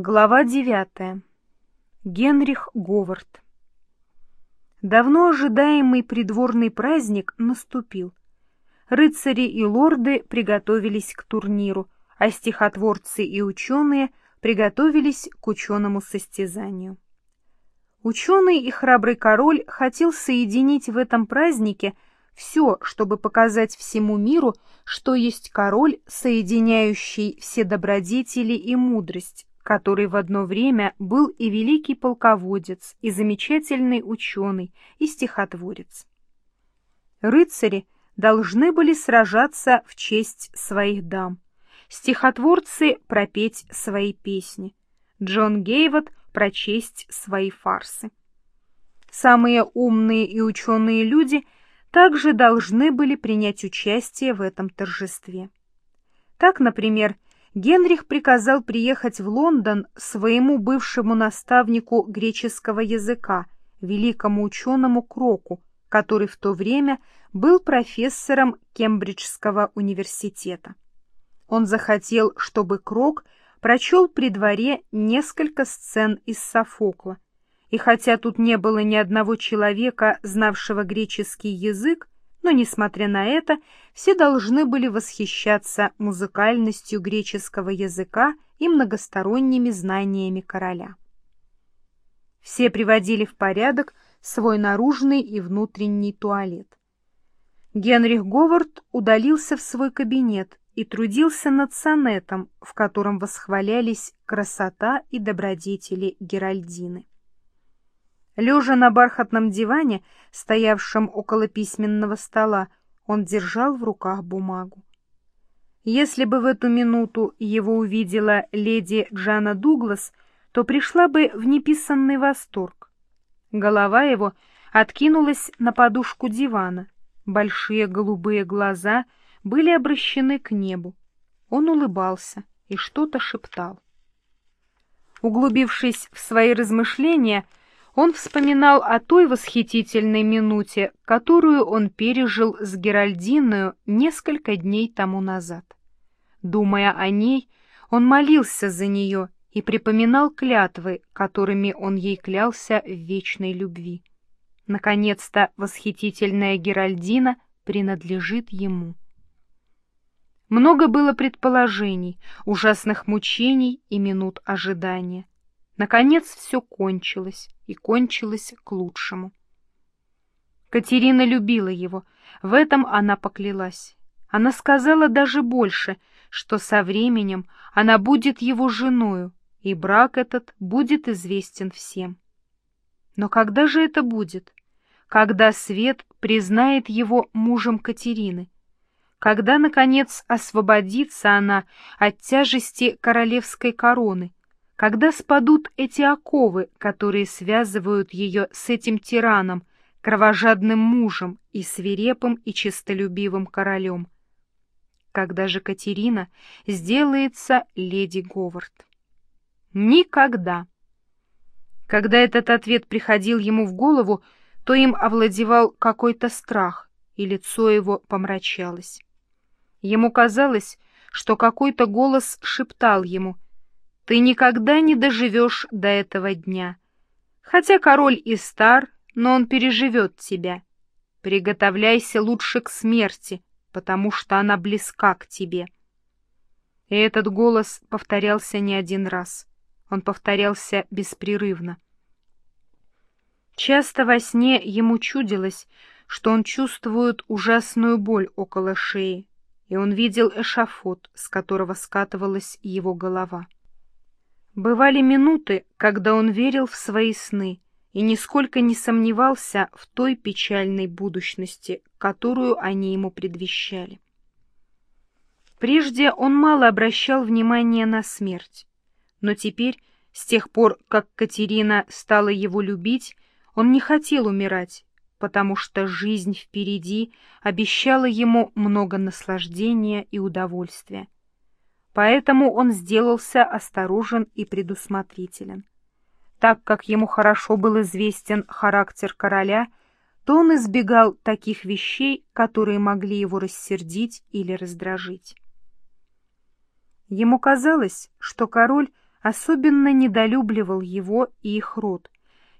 Глава девятая. Генрих Говард. Давно ожидаемый придворный праздник наступил. Рыцари и лорды приготовились к турниру, а стихотворцы и ученые приготовились к ученому состязанию. Ученый и храбрый король хотел соединить в этом празднике все, чтобы показать всему миру, что есть король, соединяющий все добродетели и мудрость, который в одно время был и великий полководец, и замечательный ученый, и стихотворец. Рыцари должны были сражаться в честь своих дам, стихотворцы пропеть свои песни, Джон Гейвот прочесть свои фарсы. Самые умные и ученые люди также должны были принять участие в этом торжестве. Так, например, Генрих приказал приехать в Лондон своему бывшему наставнику греческого языка, великому ученому Кроку, который в то время был профессором Кембриджского университета. Он захотел, чтобы Крок прочел при дворе несколько сцен из Софокла, и хотя тут не было ни одного человека, знавшего греческий язык, но, несмотря на это, все должны были восхищаться музыкальностью греческого языка и многосторонними знаниями короля. Все приводили в порядок свой наружный и внутренний туалет. Генрих Говард удалился в свой кабинет и трудился над сонетом, в котором восхвалялись красота и добродетели Геральдины. Лежа на бархатном диване, стоявшем около письменного стола, он держал в руках бумагу. Если бы в эту минуту его увидела леди Джана Дуглас, то пришла бы в неписанный восторг. Голова его откинулась на подушку дивана, большие голубые глаза были обращены к небу. Он улыбался и что-то шептал. Углубившись в свои размышления, он вспоминал о той восхитительной минуте, которую он пережил с Геральдиною несколько дней тому назад. Думая о ней, он молился за нее и припоминал клятвы, которыми он ей клялся в вечной любви. Наконец-то восхитительная Геральдина принадлежит ему. Много было предположений, ужасных мучений и минут ожидания. Наконец все кончилось, и кончилось к лучшему. Катерина любила его, в этом она поклялась. Она сказала даже больше, что со временем она будет его женою, и брак этот будет известен всем. Но когда же это будет? Когда свет признает его мужем Катерины? Когда, наконец, освободится она от тяжести королевской короны когда спадут эти оковы, которые связывают ее с этим тираном, кровожадным мужем и свирепым и честолюбивым королем? Когда же Катерина сделается леди Говард? Никогда. Когда этот ответ приходил ему в голову, то им овладевал какой-то страх, и лицо его помрачалось. Ему казалось, что какой-то голос шептал ему — ты никогда не доживешь до этого дня. Хотя король и стар, но он переживет тебя. Приготовляйся лучше к смерти, потому что она близка к тебе. И этот голос повторялся не один раз. Он повторялся беспрерывно. Часто во сне ему чудилось, что он чувствует ужасную боль около шеи, и он видел эшафот, с которого скатывалась его голова. Бывали минуты, когда он верил в свои сны и нисколько не сомневался в той печальной будущности, которую они ему предвещали. Прежде он мало обращал внимания на смерть, но теперь, с тех пор, как Катерина стала его любить, он не хотел умирать, потому что жизнь впереди обещала ему много наслаждения и удовольствия поэтому он сделался осторожен и предусмотрителен. Так как ему хорошо был известен характер короля, то он избегал таких вещей, которые могли его рассердить или раздражить. Ему казалось, что король особенно недолюбливал его и их род,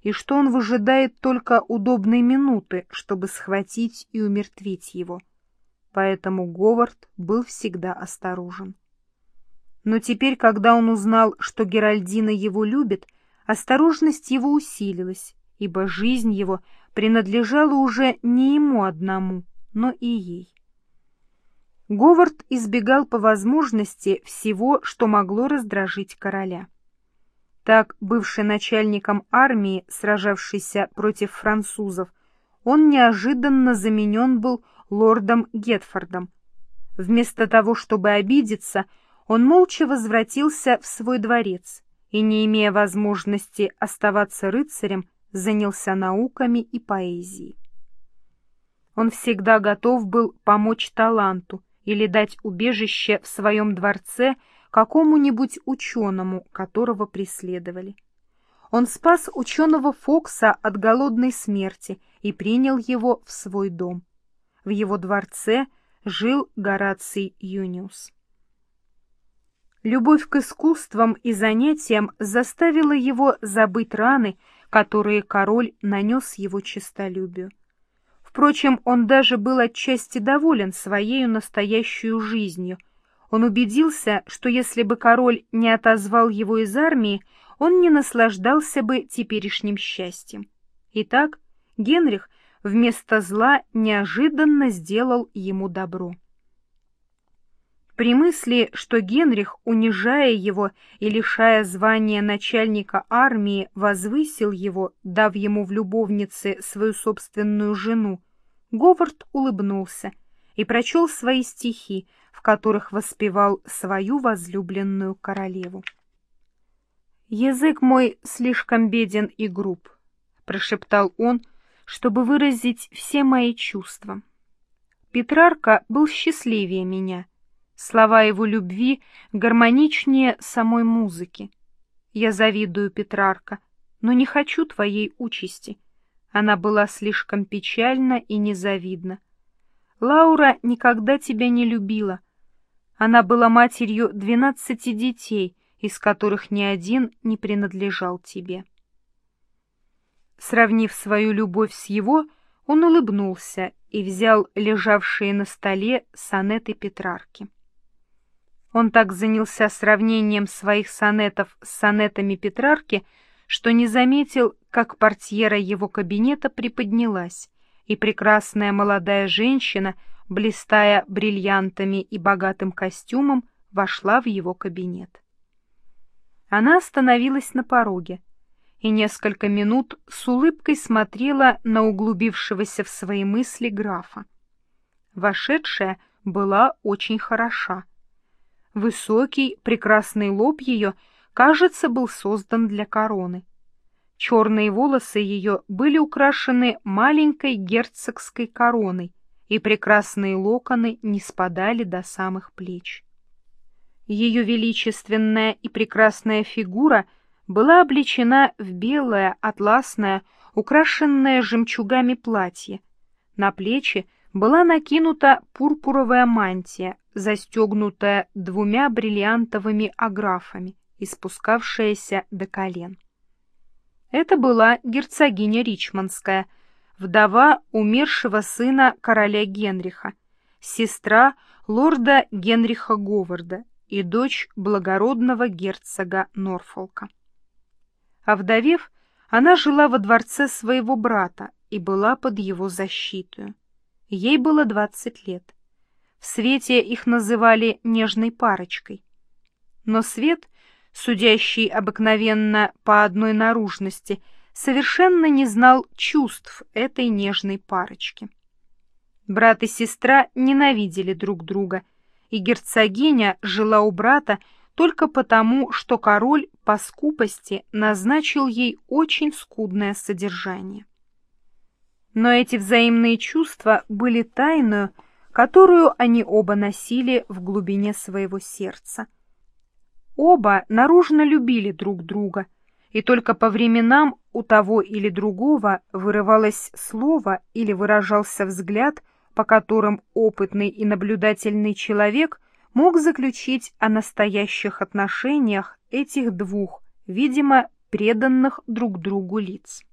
и что он выжидает только удобной минуты, чтобы схватить и умертвить его. Поэтому Говард был всегда осторожен. Но теперь, когда он узнал, что Геральдина его любит, осторожность его усилилась, ибо жизнь его принадлежала уже не ему одному, но и ей. Говард избегал по возможности всего, что могло раздражить короля. Так, бывший начальником армии, сражавшийся против французов, он неожиданно заменен был лордом Гетфордом. Вместо того, чтобы обидеться, он молча возвратился в свой дворец и, не имея возможности оставаться рыцарем, занялся науками и поэзией. Он всегда готов был помочь таланту или дать убежище в своем дворце какому-нибудь ученому, которого преследовали. Он спас ученого Фокса от голодной смерти и принял его в свой дом. В его дворце жил Гораций Юниус. Любовь к искусствам и занятиям заставила его забыть раны, которые король нанес его честолюбию. Впрочем, он даже был отчасти доволен своей настоящей жизнью. Он убедился, что если бы король не отозвал его из армии, он не наслаждался бы теперешним счастьем. Итак, Генрих вместо зла неожиданно сделал ему добро. При мысли, что Генрих, унижая его и лишая звания начальника армии, возвысил его, дав ему в любовнице свою собственную жену, Говард улыбнулся и прочел свои стихи, в которых воспевал свою возлюбленную королеву. «Язык мой слишком беден и груб», — прошептал он, чтобы выразить все мои чувства. Петрарка был счастливее меня — Слова его любви гармоничнее самой музыки. Я завидую, Петрарка, но не хочу твоей участи. Она была слишком печальна и незавидна. Лаура никогда тебя не любила. Она была матерью двенадцати детей, из которых ни один не принадлежал тебе. Сравнив свою любовь с его, он улыбнулся и взял лежавшие на столе сонеты Петрарки. Он так занялся сравнением своих сонетов с сонетами Петрарки, что не заметил, как портьера его кабинета приподнялась, и прекрасная молодая женщина, блистая бриллиантами и богатым костюмом, вошла в его кабинет. Она остановилась на пороге и несколько минут с улыбкой смотрела на углубившегося в свои мысли графа. Вошедшая была очень хороша. Высокий, прекрасный лоб ее, кажется, был создан для короны. Черные волосы ее были украшены маленькой герцогской короной, и прекрасные локоны не спадали до самых плеч. Ее величественная и прекрасная фигура была облечена в белое, атласное, украшенное жемчугами платье. На плечи была накинута пурпуровая мантия, застегнутая двумя бриллиантовыми аграфами и спускавшаяся до колен. Это была герцогиня Ричмондская, вдова умершего сына короля Генриха, сестра лорда Генриха Говарда и дочь благородного герцога Норфолка. Овдовев, она жила во дворце своего брата и была под его защитой. Ей было двадцать лет. В свете их называли нежной парочкой. Но свет, судящий обыкновенно по одной наружности, совершенно не знал чувств этой нежной парочки. Брат и сестра ненавидели друг друга, и герцогиня жила у брата только потому, что король по скупости назначил ей очень скудное содержание. Но эти взаимные чувства были тайную, которую они оба носили в глубине своего сердца. Оба наружно любили друг друга, и только по временам у того или другого вырывалось слово или выражался взгляд, по которым опытный и наблюдательный человек мог заключить о настоящих отношениях этих двух, видимо, преданных друг другу лиц.